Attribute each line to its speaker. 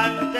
Speaker 1: pancen